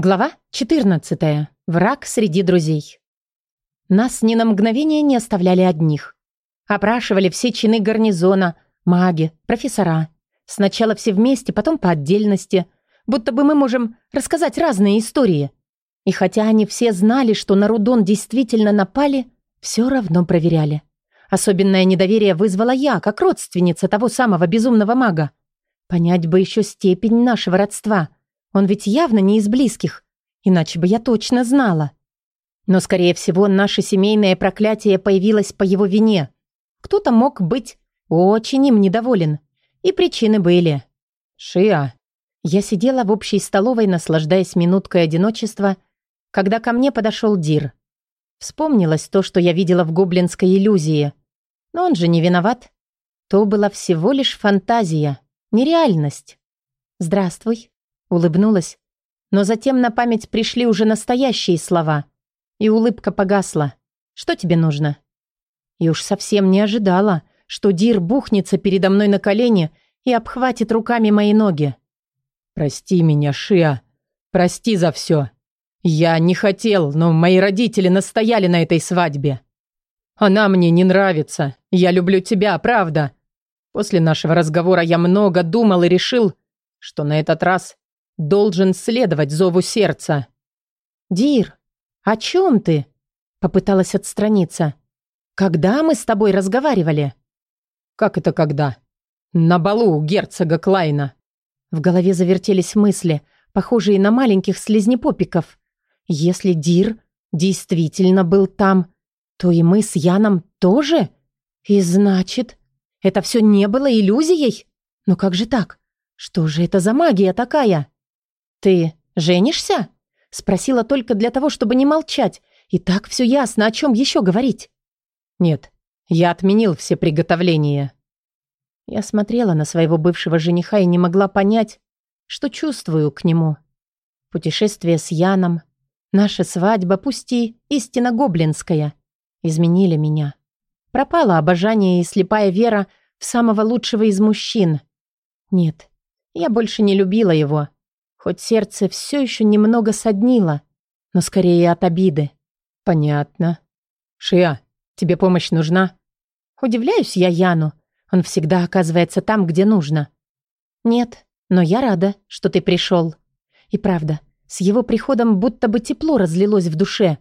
Глава 14. Враг среди друзей. Нас ни на мгновение не оставляли одних. Опрашивали все чины гарнизона, маги, профессора. Сначала все вместе, потом по отдельности. Будто бы мы можем рассказать разные истории. И хотя они все знали, что на Рудон действительно напали, все равно проверяли. Особенное недоверие вызвала я, как родственница того самого безумного мага. Понять бы еще степень нашего родства – он ведь явно не из близких, иначе бы я точно знала. Но, скорее всего, наше семейное проклятие появилось по его вине. Кто-то мог быть очень им недоволен. И причины были. «Шиа». Я сидела в общей столовой, наслаждаясь минуткой одиночества, когда ко мне подошел Дир. Вспомнилось то, что я видела в гоблинской иллюзии. Но он же не виноват. То была всего лишь фантазия, нереальность. «Здравствуй», Улыбнулась, но затем на память пришли уже настоящие слова, и улыбка погасла. «Что тебе нужно?» И уж совсем не ожидала, что Дир бухнется передо мной на колени и обхватит руками мои ноги. «Прости меня, Шиа. Прости за все. Я не хотел, но мои родители настояли на этой свадьбе. Она мне не нравится. Я люблю тебя, правда. После нашего разговора я много думал и решил, что на этот раз должен следовать зову сердца. «Дир, о чем ты?» Попыталась отстраниться. «Когда мы с тобой разговаривали?» «Как это когда?» «На балу у герцога Клайна». В голове завертелись мысли, похожие на маленьких слизнепопиков. Если Дир действительно был там, то и мы с Яном тоже? И значит, это все не было иллюзией? Но как же так? Что же это за магия такая? «Ты женишься?» Спросила только для того, чтобы не молчать. И так все ясно, о чем еще говорить. «Нет, я отменил все приготовления». Я смотрела на своего бывшего жениха и не могла понять, что чувствую к нему. Путешествие с Яном, наша свадьба, пусть и истинно гоблинская, изменили меня. Пропало обожание и слепая вера в самого лучшего из мужчин. Нет, я больше не любила его. Хоть сердце все еще немного соднило, но скорее от обиды. Понятно. Шия, тебе помощь нужна? Удивляюсь я Яну. Он всегда оказывается там, где нужно. Нет, но я рада, что ты пришел. И правда, с его приходом будто бы тепло разлилось в душе.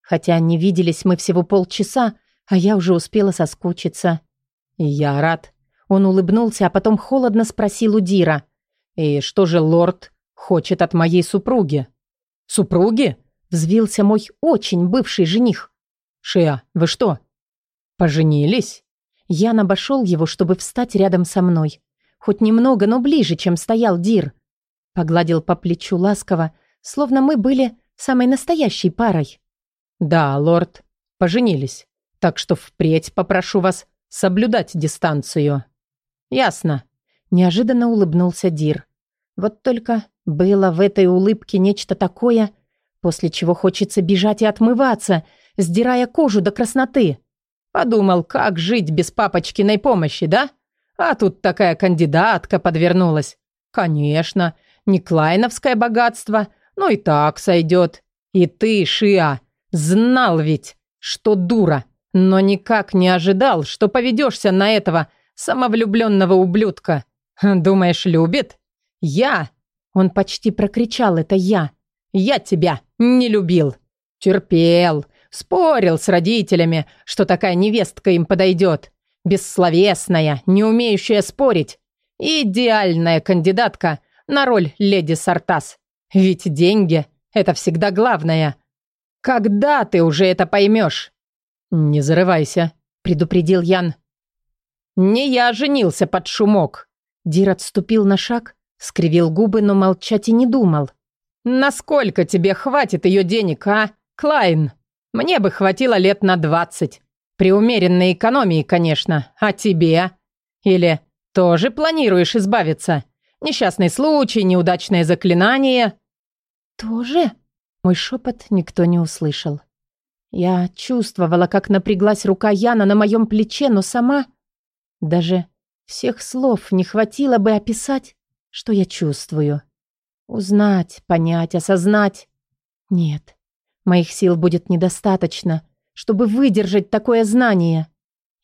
Хотя не виделись мы всего полчаса, а я уже успела соскучиться. Я рад. Он улыбнулся, а потом холодно спросил у Дира. «И что же лорд Хочет от моей супруги. Супруги? Взвился мой очень бывший жених. Шиа, вы что? Поженились? Ян обошел его, чтобы встать рядом со мной. Хоть немного, но ближе, чем стоял Дир. Погладил по плечу ласково, словно мы были самой настоящей парой. Да, лорд, поженились. Так что впредь попрошу вас соблюдать дистанцию. Ясно. Неожиданно улыбнулся Дир. Вот только было в этой улыбке нечто такое, после чего хочется бежать и отмываться, сдирая кожу до красноты. Подумал, как жить без папочкиной помощи, да? А тут такая кандидатка подвернулась. Конечно, не клайновское богатство, но и так сойдет. И ты, Шиа, знал ведь, что дура, но никак не ожидал, что поведешься на этого самовлюбленного ублюдка. Думаешь, любит? Я он почти прокричал «это я». «Я тебя не любил. Терпел. Спорил с родителями, что такая невестка им подойдет. Бессловесная, не умеющая спорить. Идеальная кандидатка на роль леди Сартас. Ведь деньги – это всегда главное. Когда ты уже это поймешь?» «Не зарывайся», – предупредил Ян. «Не я женился под шумок». Дир отступил на шаг, Скривил губы, но молчать и не думал. «Насколько тебе хватит ее денег, а, Клайн? Мне бы хватило лет на двадцать. При умеренной экономии, конечно. А тебе? Или тоже планируешь избавиться? Несчастный случай, неудачное заклинание?» «Тоже?» Мой шепот никто не услышал. Я чувствовала, как напряглась рука Яна на моем плече, но сама... Даже всех слов не хватило бы описать, что я чувствую. Узнать, понять, осознать. Нет, моих сил будет недостаточно, чтобы выдержать такое знание.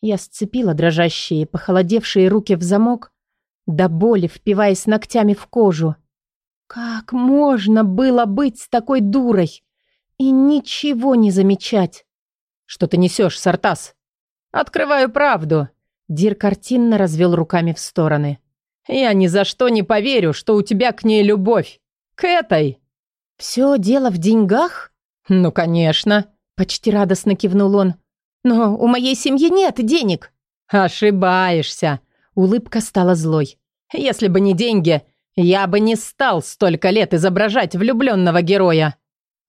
Я сцепила дрожащие, похолодевшие руки в замок, до боли впиваясь ногтями в кожу. Как можно было быть такой дурой и ничего не замечать? Что ты несешь, Сартас? Открываю правду. Дир картинно развел руками в стороны. Я ни за что не поверю, что у тебя к ней любовь. К этой. Все дело в деньгах? Ну, конечно. Почти радостно кивнул он. Но у моей семьи нет денег. Ошибаешься. Улыбка стала злой. Если бы не деньги, я бы не стал столько лет изображать влюбленного героя.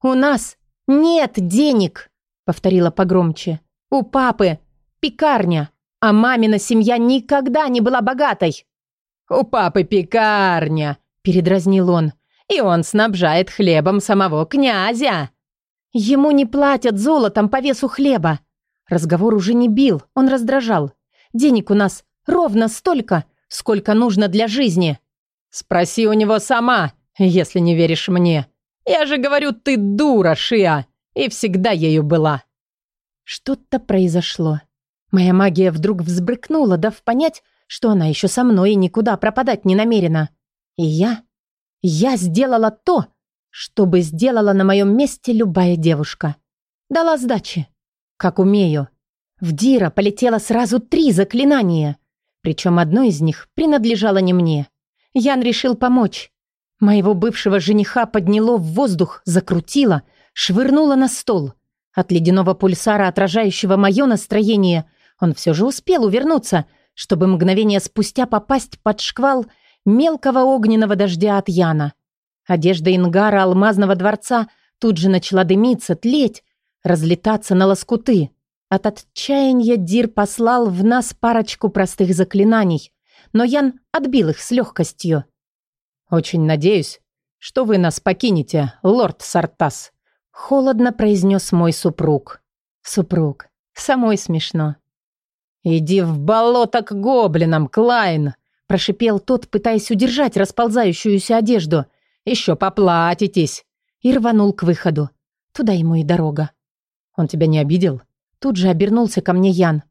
У нас нет денег, повторила погромче. У папы пекарня, а мамина семья никогда не была богатой. У папы пекарня, передразнил он. И он снабжает хлебом самого князя. Ему не платят золотом по весу хлеба. Разговор уже не бил, он раздражал. Денег у нас ровно столько, сколько нужно для жизни. Спроси у него сама, если не веришь мне. Я же говорю, ты дура, Шиа, и всегда ею была. Что-то произошло. Моя магия вдруг взбрыкнула, дав понять, что она еще со мной и никуда пропадать не намерена. И я... Я сделала то, что бы сделала на моем месте любая девушка. Дала сдачи. Как умею. В Дира полетело сразу три заклинания. Причем одно из них принадлежало не мне. Ян решил помочь. Моего бывшего жениха подняло в воздух, закрутило, швырнуло на стол. От ледяного пульсара, отражающего мое настроение, он все же успел увернуться, чтобы мгновение спустя попасть под шквал мелкого огненного дождя от Яна. Одежда Ингара алмазного дворца тут же начала дымиться, тлеть, разлетаться на лоскуты. От отчаяния Дир послал в нас парочку простых заклинаний, но Ян отбил их с легкостью. «Очень надеюсь, что вы нас покинете, лорд Сартас», — холодно произнес мой супруг. «Супруг. Самой смешно». «Иди в болото к гоблинам, Клайн!» — прошипел тот, пытаясь удержать расползающуюся одежду. «Еще поплатитесь!» И рванул к выходу. Туда ему и дорога. «Он тебя не обидел?» Тут же обернулся ко мне Ян.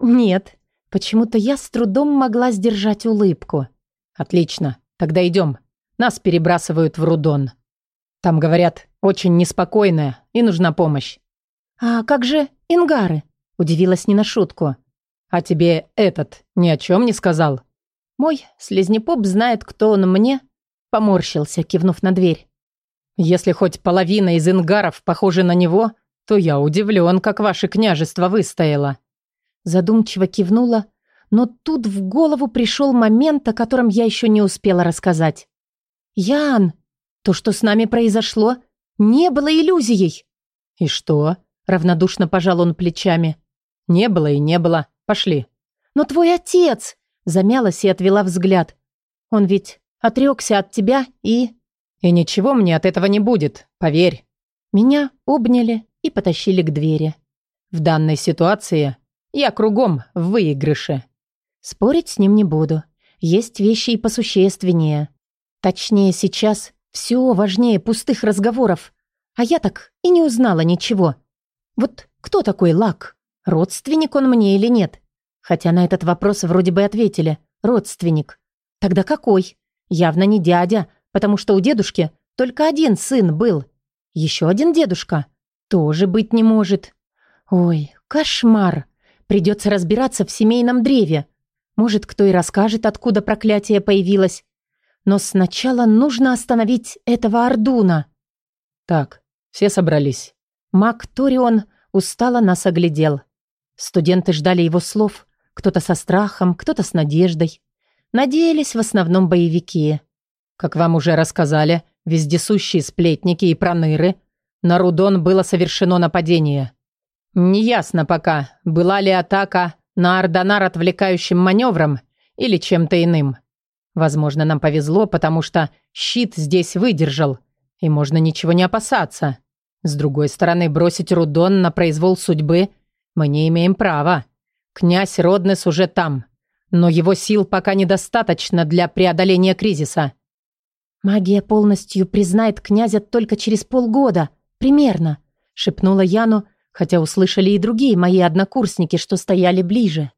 «Нет, Почему-то я с трудом могла сдержать улыбку. «Отлично. Тогда идем. Нас перебрасывают в Рудон. Там, говорят, очень неспокойная и нужна помощь». «А как же Ингары?» – удивилась не на шутку. «А тебе этот ни о чем не сказал?» Мой слезнепоп знает, кто он мне, поморщился, кивнув на дверь. «Если хоть половина из ингаров похожа на него, то я удивлен, как ваше княжество выстояло». Задумчиво кивнула, но тут в голову пришел момент, о котором я еще не успела рассказать. «Ян, то, что с нами произошло, не было иллюзией». «И что?» — равнодушно пожал он плечами. «Не было и не было. Пошли». «Но твой отец...» — замялась и отвела взгляд. «Он ведь отрекся от тебя и...» «И ничего мне от этого не будет, поверь». Меня обняли и потащили к двери. В данной ситуации я кругом в выигрыше. Спорить с ним не буду. Есть вещи и посущественнее. Точнее, сейчас все важнее пустых разговоров. А я так и не узнала ничего. Вот кто такой Лак? Родственник он мне или нет? Хотя на этот вопрос вроде бы ответили. Родственник. Тогда какой? Явно не дядя, потому что у дедушки только один сын был. Еще один дедушка. Тоже быть не может. Ой, кошмар. Придется разбираться в семейном древе. Может, кто и расскажет, откуда проклятие появилось. Но сначала нужно остановить этого Ордуна. Так, все собрались. Мак Торион устало нас оглядел. Студенты ждали его слов. Кто-то со страхом, кто-то с надеждой. Надеялись в основном боевики. Как вам уже рассказали, вездесущие сплетники и проныры, на Рудон было совершено нападение. Неясно пока, была ли атака на Ардонар отвлекающим маневром или чем-то иным. Возможно, нам повезло, потому что щит здесь выдержал, и можно ничего не опасаться. С другой стороны, бросить Рудон на произвол судьбы мы не имеем права. Князь Роднес уже там, но его сил пока недостаточно для преодоления кризиса. «Магия полностью признает князя только через полгода, примерно», — шепнула Яну, хотя услышали и другие мои однокурсники, что стояли ближе.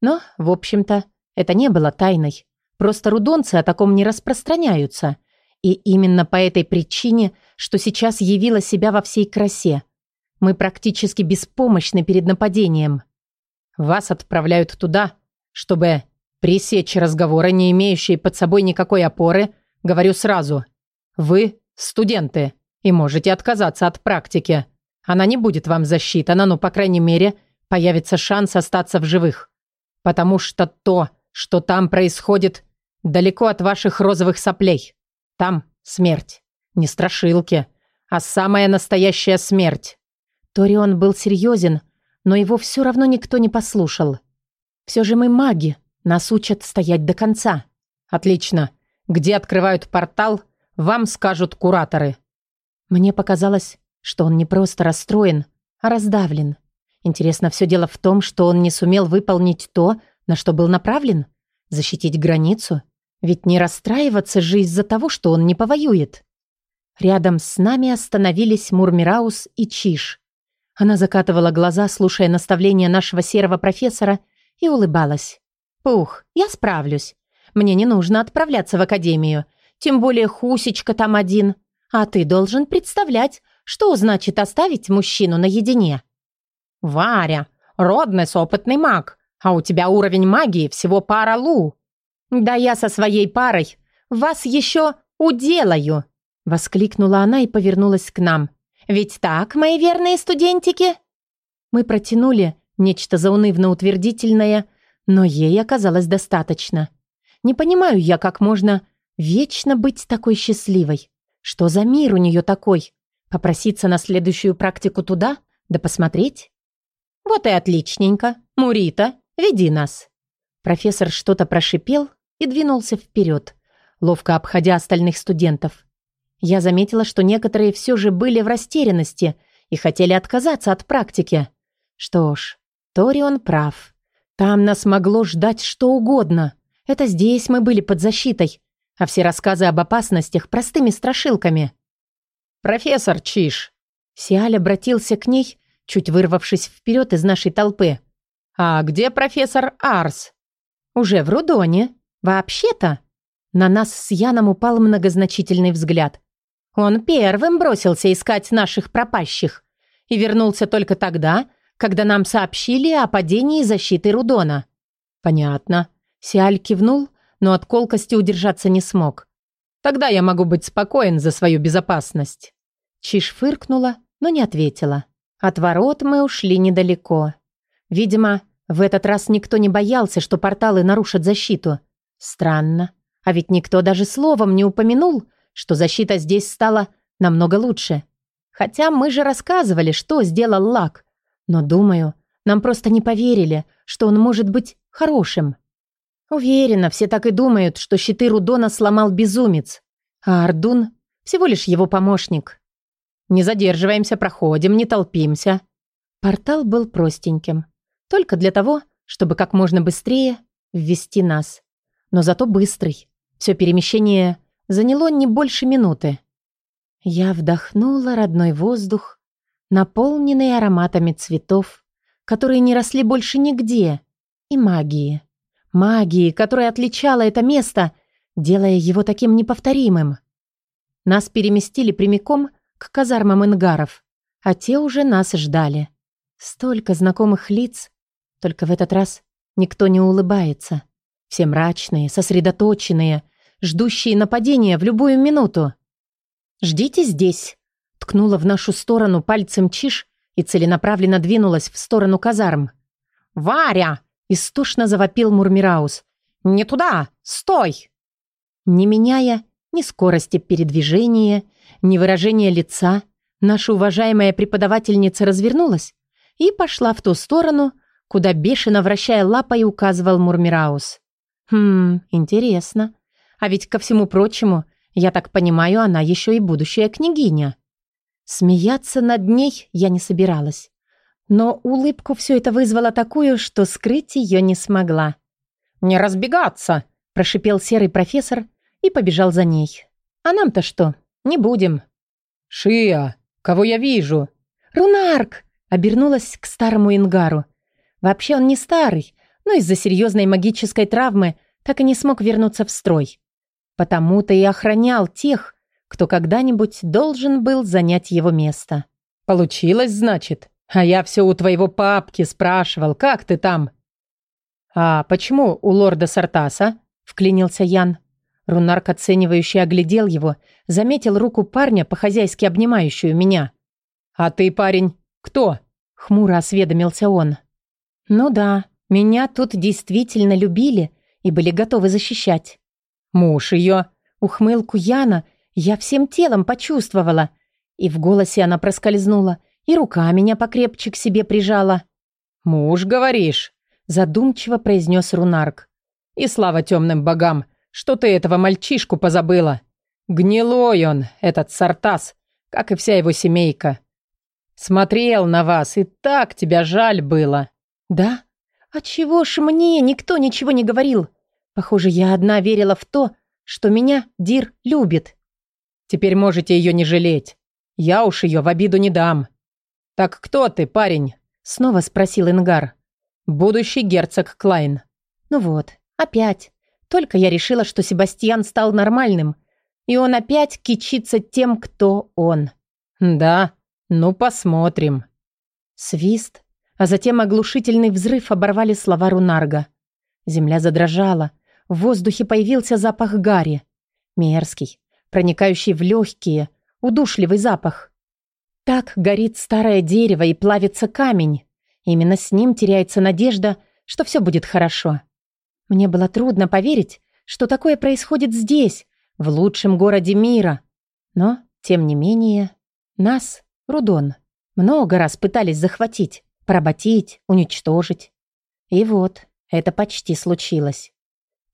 Но, в общем-то, это не было тайной. Просто рудонцы о таком не распространяются. И именно по этой причине, что сейчас явила себя во всей красе. Мы практически беспомощны перед нападением. Вас отправляют туда, чтобы пресечь разговоры, не имеющие под собой никакой опоры, говорю сразу. Вы студенты и можете отказаться от практики. Она не будет вам засчитана, но, по крайней мере, появится шанс остаться в живых. Потому что то, что там происходит, далеко от ваших розовых соплей. Там смерть. Не страшилки, а самая настоящая смерть. Торион был серьезен, но его все равно никто не послушал. Все же мы маги, нас учат стоять до конца. Отлично. Где открывают портал, вам скажут кураторы. Мне показалось, что он не просто расстроен, а раздавлен. Интересно, все дело в том, что он не сумел выполнить то, на что был направлен? Защитить границу? Ведь не расстраиваться же из-за того, что он не повоюет. Рядом с нами остановились Мурмираус и Чиш. Она закатывала глаза, слушая наставления нашего серого профессора, и улыбалась. «Пух, я справлюсь. Мне не нужно отправляться в академию. Тем более Хусечка там один. А ты должен представлять, что значит оставить мужчину наедине?» «Варя, Роднес опытный маг, а у тебя уровень магии всего пара лу». «Да я со своей парой вас еще уделаю!» Воскликнула она и повернулась к нам. «Ведь так, мои верные студентики?» Мы протянули нечто заунывно-утвердительное, но ей оказалось достаточно. Не понимаю я, как можно вечно быть такой счастливой. Что за мир у нее такой? Попроситься на следующую практику туда? Да посмотреть? Вот и отличненько. Мурита, веди нас. Профессор что-то прошипел и двинулся вперед, ловко обходя остальных студентов. Я заметила, что некоторые все же были в растерянности и хотели отказаться от практики. Что ж, Торион прав. Там нас могло ждать что угодно. Это здесь мы были под защитой, а все рассказы об опасностях простыми страшилками. «Профессор Чиш!» Сиаль обратился к ней, чуть вырвавшись вперед из нашей толпы. «А где профессор Арс?» «Уже в Рудоне. Вообще-то...» На нас с Яном упал многозначительный взгляд. Он первым бросился искать наших пропащих и вернулся только тогда, когда нам сообщили о падении защиты Рудона. «Понятно». Сиаль кивнул, но от колкости удержаться не смог. Тогда я могу быть спокоен за свою безопасность». Чиш фыркнула, но не ответила. От ворот мы ушли недалеко. Видимо, в этот раз никто не боялся, что порталы нарушат защиту. Странно. А ведь никто даже словом не упомянул, что защита здесь стала намного лучше. Хотя мы же рассказывали, что сделал Лак. Но, думаю, нам просто не поверили, что он может быть хорошим. Уверена, все так и думают, что щиты Рудона сломал безумец, а Ардун всего лишь его помощник. Не задерживаемся, проходим, не толпимся. Портал был простеньким, только для того, чтобы как можно быстрее ввести нас. Но зато быстрый. Все перемещение заняло не больше минуты. Я вдохнула родной воздух, наполненный ароматами цветов, которые не росли больше нигде, и магии. Магии, которая отличала это место, делая его таким неповторимым. Нас переместили прямиком к казармам ингаров, а те уже нас ждали. Столько знакомых лиц, только в этот раз никто не улыбается. Все мрачные, сосредоточенные, ждущие нападения в любую минуту. «Ждите здесь», — ткнула в нашу сторону пальцем Чиш и целенаправленно двинулась в сторону казарм. «Варя!» Истошно завопил Мурмираус. «Не туда! Стой!» Не меняя ни скорости передвижения, ни выражения лица, наша уважаемая преподавательница развернулась и пошла в ту сторону, куда бешено вращая лапой указывал Мурмираус. «Хм, интересно. А ведь, ко всему прочему, я так понимаю, она еще и будущая княгиня». Смеяться над ней я не собиралась. Но улыбку все это вызвало такую, что скрыть ее не смогла. «Не разбегаться!» – прошипел серый профессор и побежал за ней. А нам-то что? Не будем. Шия, кого я вижу? Рунарк! Обернулась к старому Ингару. Вообще он не старый, но из-за серьезной магической травмы так и не смог вернуться в строй. Потому-то и охранял тех, кто когда-нибудь должен был занять его место. Получилось, значит? А я все у твоего папки спрашивал, как ты там? А почему у лорда Сартаса? Вклинился Ян. Рунарк оценивающе оглядел его, заметил руку парня, по-хозяйски обнимающую меня. «А ты, парень, кто?» — хмуро осведомился он. «Ну да, меня тут действительно любили и были готовы защищать». «Муж ее?» Ухмылку Яна я всем телом почувствовала. И в голосе она проскользнула, и рука меня покрепче к себе прижала. «Муж, говоришь?» Задумчиво произнес Рунарк. «И слава темным богам, что ты этого мальчишку позабыла. Гнилой он, этот Сартас, как и вся его семейка. Смотрел на вас, и так тебя жаль было». «Да? А чего ж мне никто ничего не говорил? Похоже, я одна верила в то, что меня Дир любит». «Теперь можете ее не жалеть. Я уж ее в обиду не дам». «Так кто ты, парень?» Снова спросил Ингар. «Будущий герцог Клайн». «Ну вот, опять. Только я решила, что Себастьян стал нормальным, и он опять кичится тем, кто он». «Да, ну посмотрим». Свист, а затем оглушительный взрыв оборвали слова Рунарга. Земля задрожала, в воздухе появился запах гари. Мерзкий, проникающий в легкие, удушливый запах. Так горит старое дерево и плавится камень. Именно с ним теряется надежда, что все будет хорошо. Мне было трудно поверить, что такое происходит здесь, в лучшем городе мира. Но, тем не менее, нас, Рудон, много раз пытались захватить, поработить, уничтожить. И вот, это почти случилось.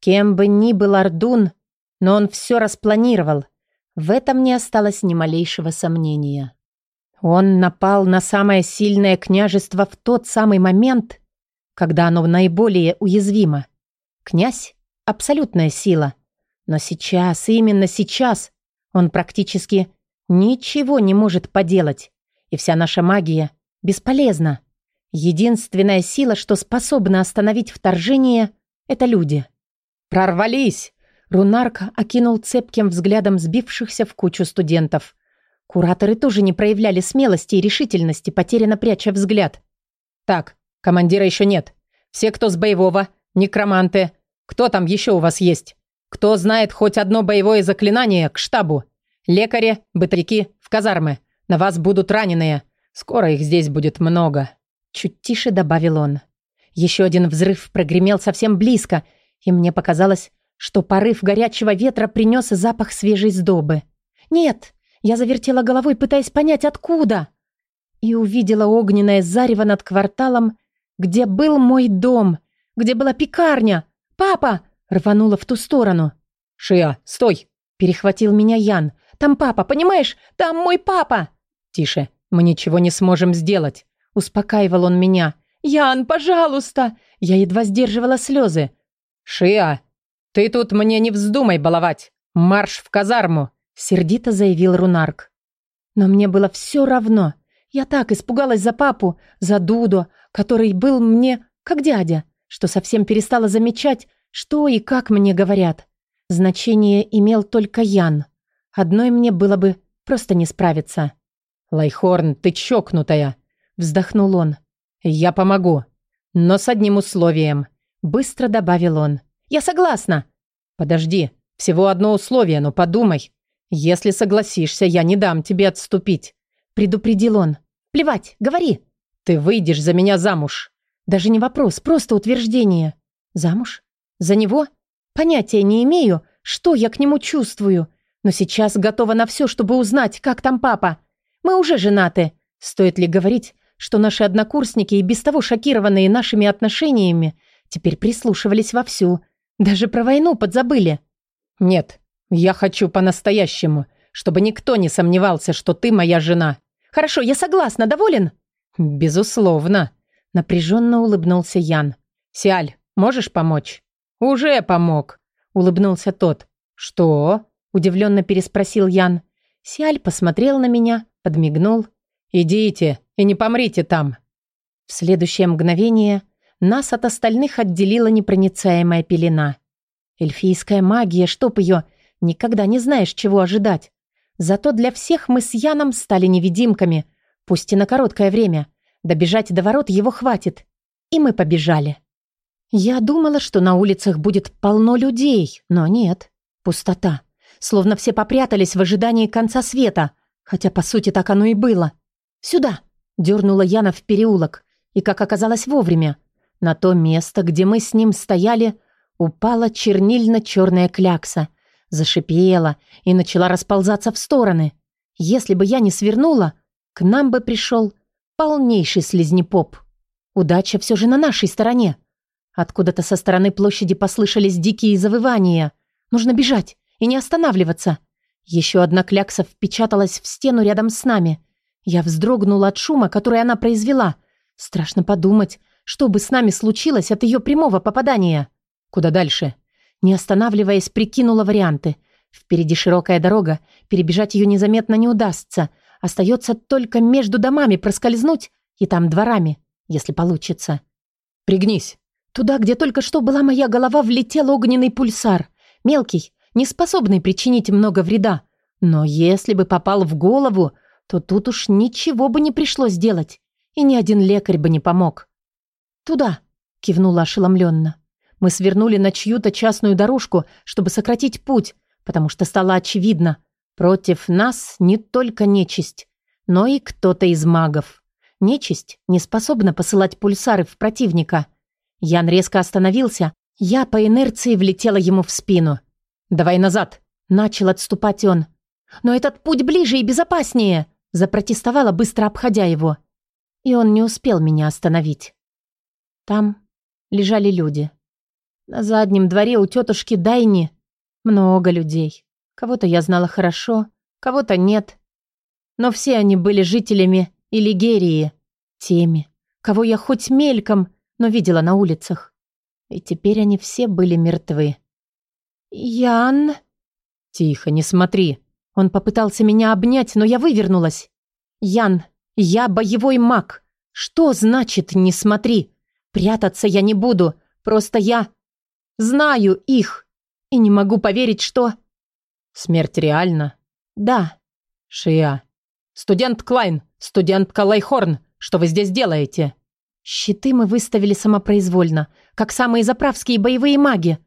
Кем бы ни был Ардун, но он все распланировал. В этом не осталось ни малейшего сомнения. Он напал на самое сильное княжество в тот самый момент, когда оно наиболее уязвимо. Князь — абсолютная сила. Но сейчас, именно сейчас, он практически ничего не может поделать. И вся наша магия бесполезна. Единственная сила, что способна остановить вторжение, — это люди. «Прорвались!» Рунарка окинул цепким взглядом сбившихся в кучу студентов. Кураторы тоже не проявляли смелости и решительности, потерянно пряча взгляд. «Так, командира еще нет. Все, кто с боевого, некроманты. Кто там еще у вас есть? Кто знает хоть одно боевое заклинание к штабу? Лекари, бытовики, в казармы. На вас будут раненые. Скоро их здесь будет много». Чуть тише добавил он. Еще один взрыв прогремел совсем близко, и мне показалось, что порыв горячего ветра принес запах свежей сдобы. «Нет!» Я завертела головой, пытаясь понять, откуда. И увидела огненное зарево над кварталом, где был мой дом, где была пекарня. «Папа!» — рванула в ту сторону. «Шия, стой!» — перехватил меня Ян. «Там папа, понимаешь? Там мой папа!» «Тише, мы ничего не сможем сделать!» — успокаивал он меня. «Ян, пожалуйста!» Я едва сдерживала слезы. «Шия, ты тут мне не вздумай баловать! Марш в казарму!» Сердито заявил Рунарк. Но мне было все равно. Я так испугалась за папу, за Дуду, который был мне как дядя, что совсем перестала замечать, что и как мне говорят. Значение имел только Ян. Одной мне было бы просто не справиться. «Лайхорн, ты чокнутая!» — вздохнул он. «Я помогу, но с одним условием», — быстро добавил он. «Я согласна!» «Подожди, всего одно условие, но подумай. «Если согласишься, я не дам тебе отступить», — предупредил он. «Плевать, говори». «Ты выйдешь за меня замуж». Даже не вопрос, просто утверждение. «Замуж? За него? Понятия не имею, что я к нему чувствую, но сейчас готова на все, чтобы узнать, как там папа. Мы уже женаты. Стоит ли говорить, что наши однокурсники и без того шокированные нашими отношениями теперь прислушивались вовсю, даже про войну подзабыли?» «Нет, «Я хочу по-настоящему, чтобы никто не сомневался, что ты моя жена». «Хорошо, я согласна. Доволен?» «Безусловно», — напряженно улыбнулся Ян. «Сиаль, можешь помочь?» «Уже помог», — улыбнулся тот. «Что?» — Удивленно переспросил Ян. Сиаль посмотрел на меня, подмигнул. «Идите и не помрите там». В следующее мгновение нас от остальных отделила непроницаемая пелена. Эльфийская магия, чтоб ее, никогда не знаешь, чего ожидать. Зато для всех мы с Яном стали невидимками, пусть и на короткое время. Добежать до ворот его хватит. И мы побежали. Я думала, что на улицах будет полно людей, но нет. Пустота. Словно все попрятались в ожидании конца света. Хотя, по сути, так оно и было. «Сюда!» — дернула Яна в переулок. И, как оказалось, вовремя. На то место, где мы с ним стояли, упала чернильно-черная клякса. Зашипела и начала расползаться в стороны. Если бы я не свернула, к нам бы пришел полнейший слизнепоп. Удача все же на нашей стороне. Откуда-то со стороны площади послышались дикие завывания. Нужно бежать и не останавливаться. Еще одна клякса впечаталась в стену рядом с нами. Я вздрогнула от шума, который она произвела. Страшно подумать, что бы с нами случилось от ее прямого попадания. Куда дальше? Не останавливаясь, прикинула варианты. Впереди широкая дорога, перебежать ее незаметно не удастся. Остается только между домами проскользнуть и там дворами, если получится. «Пригнись!» Туда, где только что была моя голова, влетел огненный пульсар. Мелкий, не способный причинить много вреда. Но если бы попал в голову, то тут уж ничего бы не пришлось делать, и ни один лекарь бы не помог. «Туда!» — кивнула ошеломленно. Мы свернули на чью-то частную дорожку, чтобы сократить путь, потому что стало очевидно, против нас не только нечисть, но и кто-то из магов. Нечисть не способна посылать пульсары в противника — Ян резко остановился. Я по инерции влетела ему в спину. «Давай назад!» Начал отступать он. «Но этот путь ближе и безопаснее!» Запротестовала, быстро обходя его. И он не успел меня остановить. Там лежали люди. На заднем дворе у тетушки Дайни много людей. Кого-то я знала хорошо, кого-то нет. Но все они были жителями Илигерии, теми, кого я хоть мельком но видела на улицах. И теперь они все были мертвы. «Ян...» «Тихо, не смотри». Он попытался меня обнять, но я вывернулась. «Ян, я боевой маг. Что значит «не смотри»? Прятаться я не буду. Просто я знаю их. И не могу поверить, что...» «Смерть реальна?» «Да». «Шия». «Студент Клайн, студентка Лайхорн, что вы здесь делаете?» Щиты мы выставили самопроизвольно, как самые заправские боевые маги.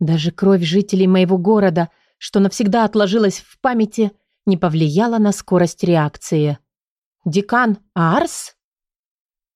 Даже кровь жителей моего города, что навсегда отложилась в памяти, не повлияла на скорость реакции. «Декан Арс?»